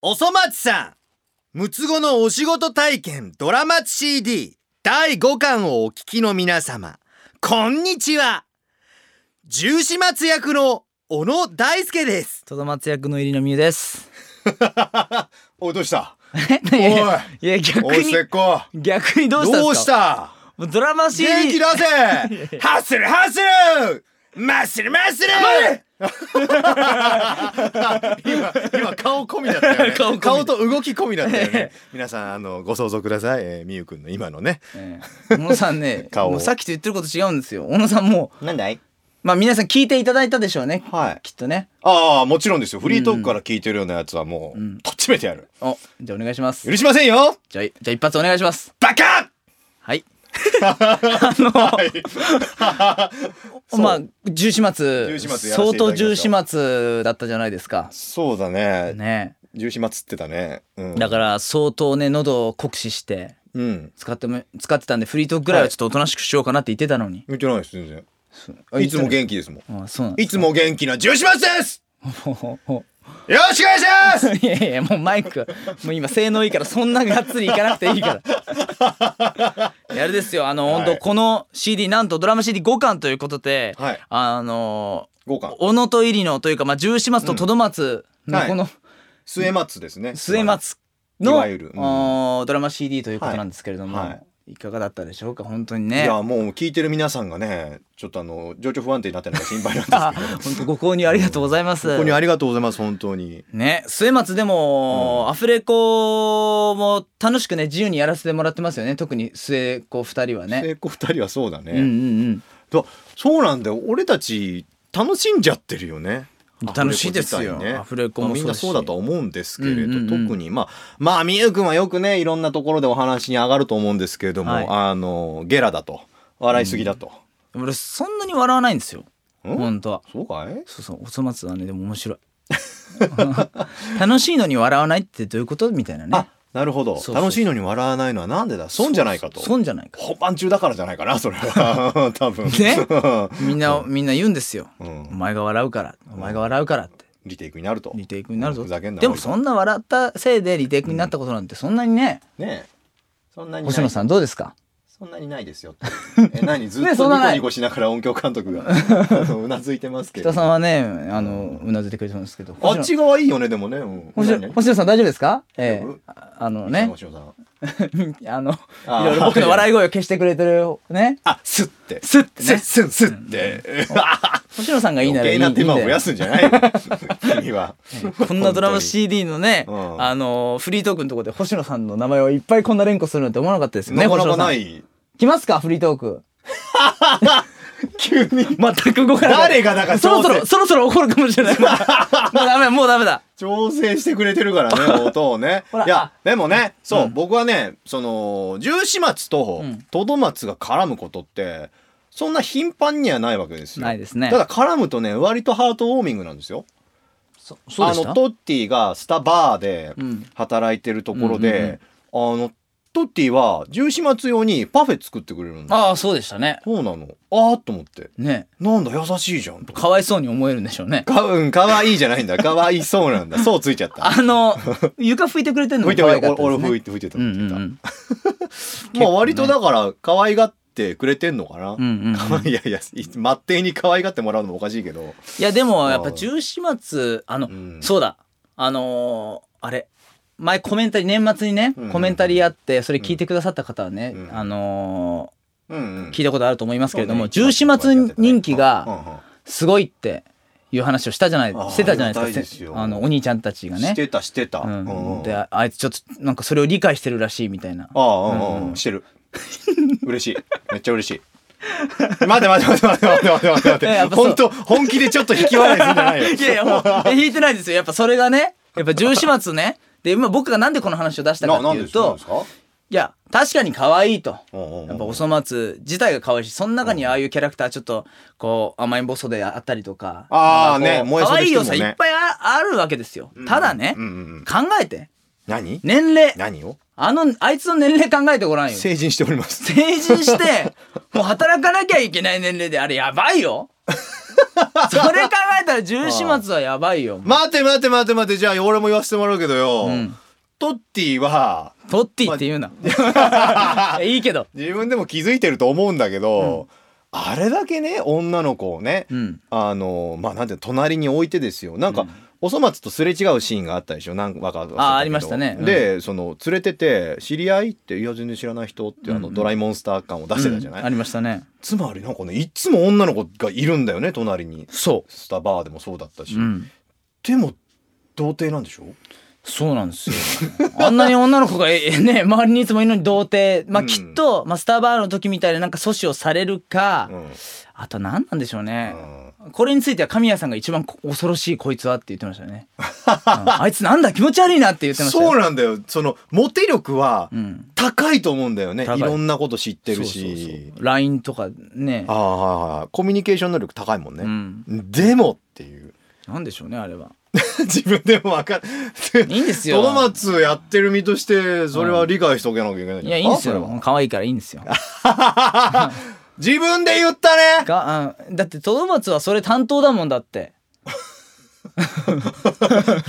おそ松さん。六つ子のお仕事体験ドラマ CD 第5巻をお聞きの皆様。こんにちは。十四松役の小野大輔です。戸田松役の入野美優です。おいどうした？いやいやい。や逆おいせっにこ。逆にどうしたんどうし。た？もうドラマ CD 元気出せ！ハッスルハッスル！マッスルマッスル今今顔込みだったよね。顔込み。顔と動き込みだったよね。皆さんあのご想像ください、えー、みゆくんの今のね。ええ。小野さんね 顔もうさっきと言ってること違うんですよ。小野さんもなんだい？まあ皆さん聞いていただいたでしょうね。はい。きっとね。ああもちろんですよ。フリートークから聞いてるようなやつはもう、ん。とっちめてやる。おじゃあお願いします。許しませんよ。じゃあじゃあ一発お願いします。バカはいあのそうまあ十四松十四松やらせていただきました。相当十四松だったじゃないですか。そうだね。ね。重始末ってたね、うん、だから相当ね喉を酷使してうん。使っても使ってたんでフリートークぐらいはちょっとおとなしくしようかなって言ってたのに、言ってないです全然。あいつも元気ですもん。ないあそうなんいつも元気な重始末です よろしくお願いします！いやいやもうマイクもう今性能いいからそんながっつりいかなくていいから。やるですよあの、はい。本当この CD なんとドラマ CD5 巻ということで、はい。あの小野と入野というか、まあ、十四松とトド松のはい。この末松ですね。末松の、いわゆるうん。ドラマ CD ということなんですけれども、はい。はいい、かがだったでしょうか？本当にいねやもう聞いてる皆さんがねちょっとあの情緒不安定になってないか心配なんあですけど。本当ご購入ありがとうございます。ここにありがとうございます本当に。ね末松でも、アフレコも楽しくね自由にやらせてもらってますよね。特に末っ子二人はね。成功二人はそうだね、うんうんうん。だそうなんだよ。俺たち楽しんじゃってるよね楽しいですよ。ね。アフレコもまあみんなそうだとは思うんですけれど、うんうんうん。特に。まあまあみゆくんはよくねいろんなところでお話に上がると思うんですけれども、はい。あのゲラだと。笑いすぎだと、俺そんなに笑わないんですよ。ん？本当は。そうかい？そうそう。お粗末はねでも面白い。楽しいのに笑わないってどういうこと？みたいなね。あ。なるほど。そうそう楽しいのに笑わないのはなんでだ？損じゃないかと。損じゃないか。本番中だからじゃないかなそれは。多分。ね？みんなみんな言うんですよ。うん。お前が笑うからお前が笑うからって。リテイクになると。リテイクになるぞふざけんなでもそんな笑ったせいでリテイクになったことなんてそんなにね、ねえ。そんなにない。星野さんどうですか？そんなにないですよ。え何？ずっとニコニコしながら音響監督が。うなずいてますけど。北さんはねあのうなずいてくれてますけど。あっち側いいよねでもね、うん、星野さん大丈夫ですか？ええ。ああのね。星野さん。あのいろいろ僕の笑い声を消してくれてるね。あスッて。スッてね。スッスッスッて。星野さんがいいならいいな手間を増やいすんじゃないよ。君は。こんなドラマ CD のねうん。あのフリートークのところで星野さんの名前をいっぱいこんな連呼するなんて思わなかったですよねなかなかない来ますか？フリートーク。急に。全く動かない誰がだからそろそろそろそろ怒るかもしれない。もうダメもうダメだ。調整してくれてるからね 音をね。いやでもねそう、うん。僕はねその十四松とうん。トド松が絡むことってそんな頻繁にはないわけですよ。ないですね。ただ絡むとね割とハートウォーミングなんですよ。あのトッティがスタバーでうん。働いてるところで、うんうん。あのトッティは十四松用にパフェ作ってくれるんだ。ああそうでしたね。そうなの。ああと思って。ね。なんだ優しいじゃん。とかわいそうに思えるんでしょうね。かうんかわいいじゃないんだ。かわいそうなんだ。そうついちゃった。あの床拭いてくれてるのも拭いて可愛かったね。俺俺拭いて拭いてたうん拭いてた、うんうん まあ割とだから可愛がってくれてんのかな、うんうんうん。いやいやい末底に可愛がってもらうのもおかしいけど。いやでもやっぱ十四松あの、うん。そうだ。あのーあれ前コメンタリー年末にね、うんコメンタリーあってそれ聞いてくださった方はね、うんあの聞いたことあると思いますけれども、十四松人気うんがすごいっていう話をしたじゃないしてたじゃないでですかあのお兄ちゃんたちがね。してたしてた、でああいつちょっとなんかそれを理解してるらしいみたいな。ああ、してる。嬉しい。めっちゃ嬉しい。待て待て待て待て待て待て待て待て。本当本気でちょっと引き笑いするんじゃないよ。いやいやもうえ引いてないですよ。やっぱそれがねやっぱ十四松ねで今僕がなんでこの話を出したかっていうといや確かに可愛いと。やっぱおそ松自体が可愛いしその中にああいうキャラクターちょっとこう甘いんぼそであったりとか。あーなんかこうね可愛いそうでしてもね。要素いっぱいああるわけですよ。ただね考えて。何？年齢。何を？あのあいつの年齢考えてごらんよ。成人しております。成人してもう働かなきゃいけない年齢であれやばいよ それ考えたら十四松はやばいよ、待て待て待て待て。じゃあ俺も言わせてもらうけどよ、うん。トッティはトッティって言うな、いや いいけど。自分でも気づいてると思うんだけど、あれだけね女の子をね、うん。あのまあなんて隣に置いてですよ。なんか、おそ松とすれ違うシーンがあったでしょ？なんかあありましたね。うん。でその連れてて「知り合い?」って「いや全然知らない人」ってあの、うん。ドライモンスター感を出してたじゃない、うんありましたね。つまりなんかねいっつも女の子がいるんだよね隣に。そスタバーでもそうだったし、う、うん、でも童貞なんでしょ？そうなんですよ。あんなに女の子がえ ね周りにいつもいるのに童貞。まあうん。きっと、まあ、スターバーの時みたいななんか阻止をされるか、うん。あと何なんでしょうね、うん。これについては神谷さんが一番こ恐ろしいこいつはって言ってましたよね、うん。あいつなんだ気持ち悪いなって言ってましたよ。そうなんだよ。そのモテ力はうん。高いと思うんだよね、高い。いろんなこと知ってるし。LINE とかね。ああコミュニケーション能力高いもんね、うん。でもっていう。なんでしょうねあれは 自分でも分かる。いいんですよ。トドマツやってる身としてそれは理解しとけなきゃいけないんいやいいんですよ。可愛いからいいんですよ。自分で言ったね。があだってトドマツはそれ担当だもんだって。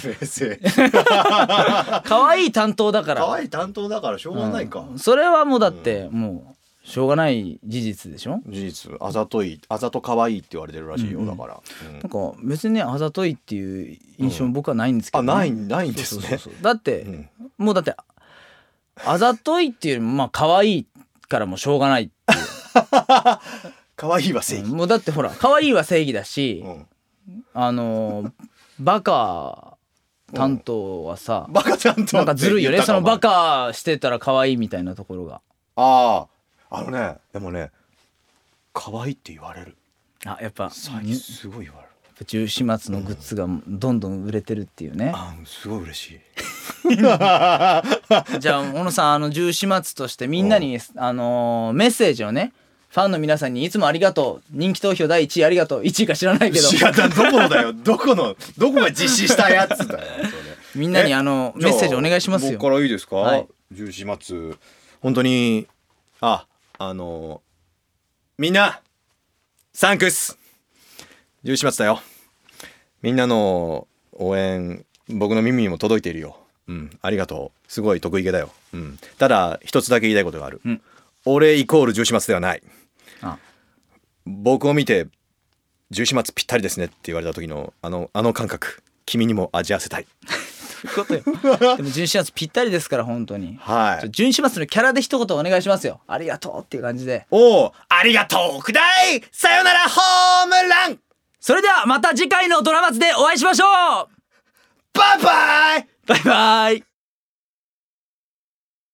冷静 可愛い担当だから。可愛い担当だからしょうがないか、うん。それはもうだってもうしょうがない事実でしょ？事実。あざとい。あざと可愛いって言われてるらしいよ、うんだから、うん。なんか別にねあざといっていう印象も僕はないんですけど、ね。あないないんですね。だって、うん。もうだってあざといっていうよりもまあ可愛いからもうしょうがないっていう。可愛いは正義、もうだってほら可愛いは正義だし、うん。あのーバカ担当はさ、バカちゃんとなんかずるいよね。そのバカカしてたら可愛いみたいなところが。あああのねでもね可愛いって言われる。あやっぱ。最近すごい言われる。重始末のグッズがどんどん売れてるっていうね、あすごい嬉しい。じゃあ小野さんあの重始末としてみんなに、あのーメッセージをねファンの皆さんにいつもありがとう人気投票第1位ありがとう1位か知らないけど。どこのだよ。どこのどこが実施したやつだよ みんなにあのメッセージお願いしますよ。僕からいいですか、はい。十四末本当にああのみんなサンクス。十四末だよ。みんなの応援僕の耳にも届いているよ。うんありがとう。すごい得意げだよ。うん。ただ一つだけ言いたいことがある、うん。俺イコール十四末ではない。あ。僕を見て十四末ぴったりですねって言われた時のあのあの感覚。君にも味わわせたいいうことよ。でも純始末ぴったりですから本当に。はい。純始末のキャラで一言お願いしますよ。ありがとうっていう感じで。おおありがとうくだい。さよならホームラン。それではまた次回のドラマツでお会いしましょう。バイバイ。バイバイ